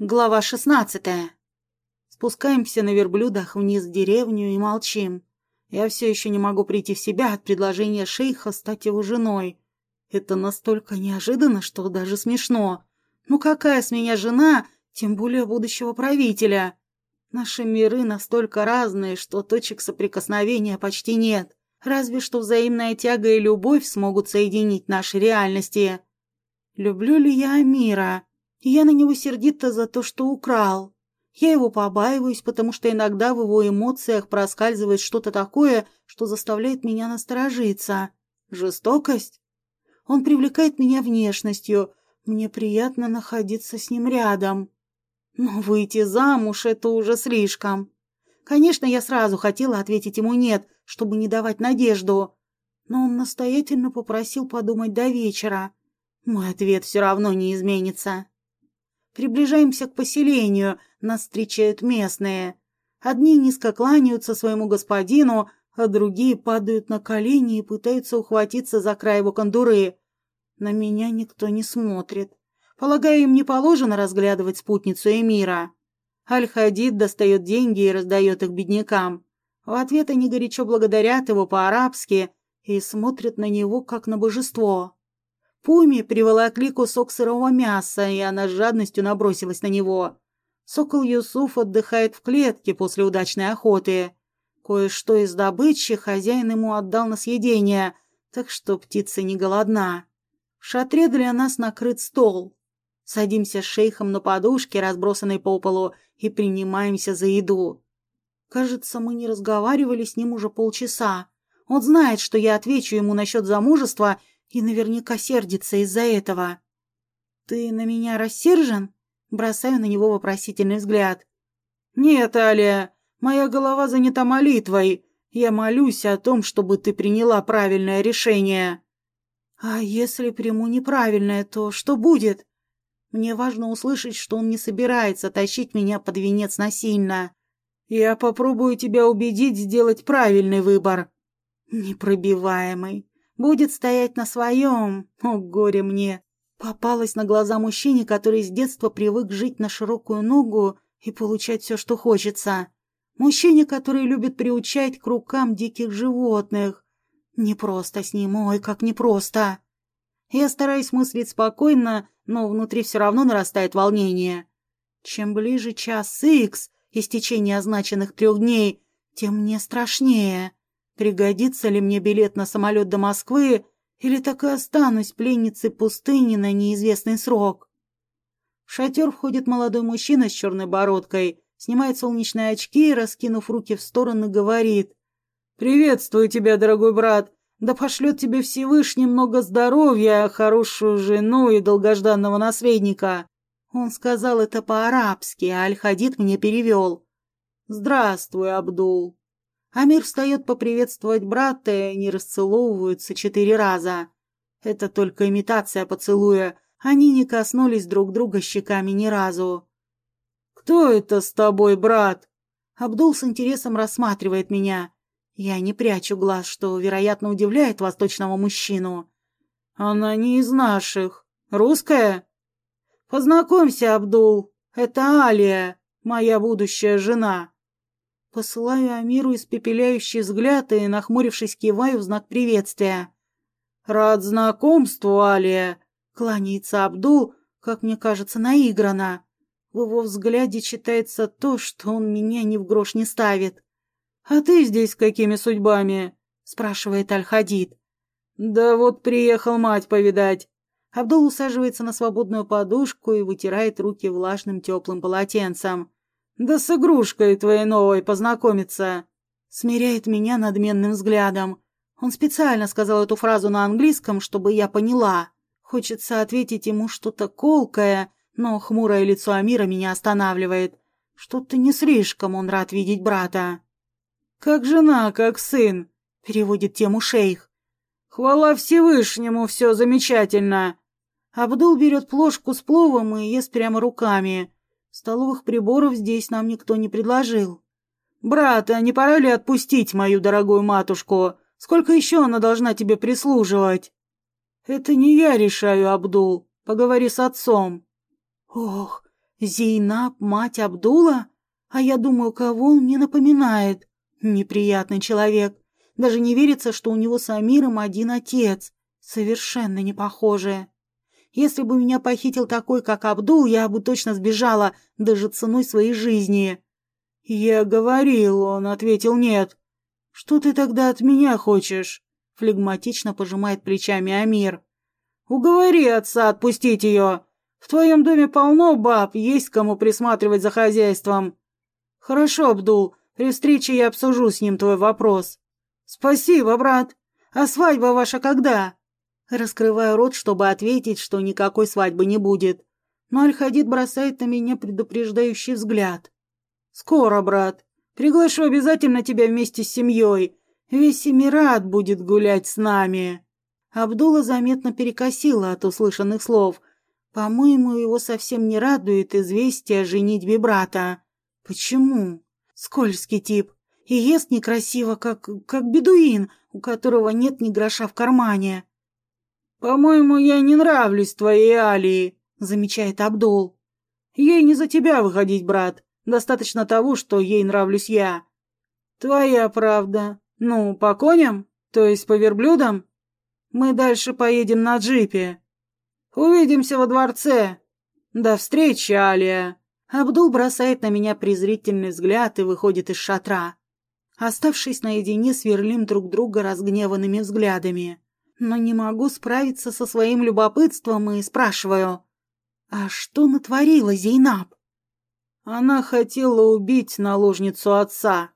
Глава шестнадцатая. Спускаемся на верблюдах вниз в деревню и молчим. Я все еще не могу прийти в себя от предложения шейха стать его женой. Это настолько неожиданно, что даже смешно. Ну какая с меня жена, тем более будущего правителя? Наши миры настолько разные, что точек соприкосновения почти нет. Разве что взаимная тяга и любовь смогут соединить наши реальности. Люблю ли я Амира? Я на него сердита за то, что украл. Я его побаиваюсь, потому что иногда в его эмоциях проскальзывает что-то такое, что заставляет меня насторожиться. Жестокость? Он привлекает меня внешностью. Мне приятно находиться с ним рядом. Но выйти замуж — это уже слишком. Конечно, я сразу хотела ответить ему «нет», чтобы не давать надежду. Но он настоятельно попросил подумать до вечера. Мой ответ все равно не изменится. Приближаемся к поселению, нас встречают местные. Одни низко кланяются своему господину, а другие падают на колени и пытаются ухватиться за край его кондуры. На меня никто не смотрит. Полагаю, им не положено разглядывать спутницу Эмира. Аль-Хадид достает деньги и раздает их беднякам. В ответ они горячо благодарят его по-арабски и смотрят на него, как на божество. Пуми приволокли кусок сырого мяса, и она с жадностью набросилась на него. Сокол Юсуф отдыхает в клетке после удачной охоты. Кое-что из добычи хозяин ему отдал на съедение, так что птица не голодна. В шатре для нас накрыт стол. Садимся с шейхом на подушке, разбросанной по полу, и принимаемся за еду. Кажется, мы не разговаривали с ним уже полчаса. Он знает, что я отвечу ему насчет замужества, и наверняка сердится из-за этого. «Ты на меня рассержен?» Бросаю на него вопросительный взгляд. «Нет, Алия, моя голова занята молитвой. Я молюсь о том, чтобы ты приняла правильное решение». «А если приму неправильное, то что будет?» Мне важно услышать, что он не собирается тащить меня под венец насильно. «Я попробую тебя убедить сделать правильный выбор». «Непробиваемый будет стоять на своем. О, горе мне! Попалась на глаза мужчине, который с детства привык жить на широкую ногу и получать все, что хочется. Мужчине, который любит приучать к рукам диких животных. Непросто с ним, ой, как непросто. Я стараюсь мыслить спокойно, но внутри все равно нарастает волнение. Чем ближе час икс, истечения означенных трех дней, тем мне страшнее. Пригодится ли мне билет на самолет до Москвы, или так и останусь пленницей пустыни на неизвестный срок? В шатер входит молодой мужчина с черной бородкой, снимает солнечные очки и, раскинув руки в стороны, говорит. «Приветствую тебя, дорогой брат. Да пошлет тебе Всевышний много здоровья, хорошую жену и долгожданного наследника». Он сказал это по-арабски, а Аль-Хадид мне перевел. «Здравствуй, Абдул». Амир встает поприветствовать брата, и они расцеловываются четыре раза. Это только имитация поцелуя. Они не коснулись друг друга щеками ни разу. «Кто это с тобой, брат?» Абдул с интересом рассматривает меня. Я не прячу глаз, что, вероятно, удивляет восточного мужчину. «Она не из наших. Русская?» «Познакомься, Абдул. Это Алия, моя будущая жена». Посылаю Амиру испепеляющий взгляд и, нахмурившись, киваю в знак приветствия. «Рад знакомству, Алия!» — кланяется Абдул, как мне кажется, наигранно. В его взгляде читается то, что он меня ни в грош не ставит. «А ты здесь какими судьбами?» — спрашивает Аль-Хадид. «Да вот приехал мать повидать». Абдул усаживается на свободную подушку и вытирает руки влажным теплым полотенцем. Да с игрушкой твоей новой познакомиться. Смиряет меня надменным взглядом. Он специально сказал эту фразу на английском, чтобы я поняла. Хочется ответить ему что-то колкое, но хмурое лицо Амира меня останавливает. Что-то не слишком он рад видеть брата. «Как жена, как сын», — переводит тему шейх. «Хвала Всевышнему, все замечательно». Абдул берет плошку с пловом и ест прямо руками. Столовых приборов здесь нам никто не предложил. «Брат, а не пора ли отпустить мою дорогую матушку? Сколько еще она должна тебе прислуживать?» «Это не я решаю, Абдул. Поговори с отцом». «Ох, Зейнаб, мать Абдула? А я думаю, кого он мне напоминает? Неприятный человек. Даже не верится, что у него с Амиром один отец. Совершенно не похожие. Если бы меня похитил такой, как Абдул, я бы точно сбежала, даже ценой своей жизни. Я говорил, он ответил нет. Что ты тогда от меня хочешь? Флегматично пожимает плечами Амир. Уговори отца отпустить ее. В твоем доме полно баб, есть кому присматривать за хозяйством. Хорошо, Абдул, при встрече я обсужу с ним твой вопрос. Спасибо, брат. А свадьба ваша когда? Раскрываю рот, чтобы ответить, что никакой свадьбы не будет. Но Аль-Хадид бросает на меня предупреждающий взгляд. «Скоро, брат. Приглашу обязательно тебя вместе с семьей. Весь Эмират будет гулять с нами». Абдулла заметно перекосила от услышанных слов. По-моему, его совсем не радует известие о женитьбе брата. Почему? Скользкий тип. И ест некрасиво, как, как бедуин, у которого нет ни гроша в кармане. «По-моему, я не нравлюсь твоей Алии», — замечает Абдул. «Ей не за тебя выходить, брат. Достаточно того, что ей нравлюсь я». «Твоя правда. Ну, по коням? То есть по верблюдам?» «Мы дальше поедем на джипе. Увидимся во дворце. До встречи, Алия». Абдул бросает на меня презрительный взгляд и выходит из шатра. Оставшись наедине, сверлим друг друга разгневанными взглядами но не могу справиться со своим любопытством и спрашиваю, «А что натворила Зейнаб?» Она хотела убить наложницу отца.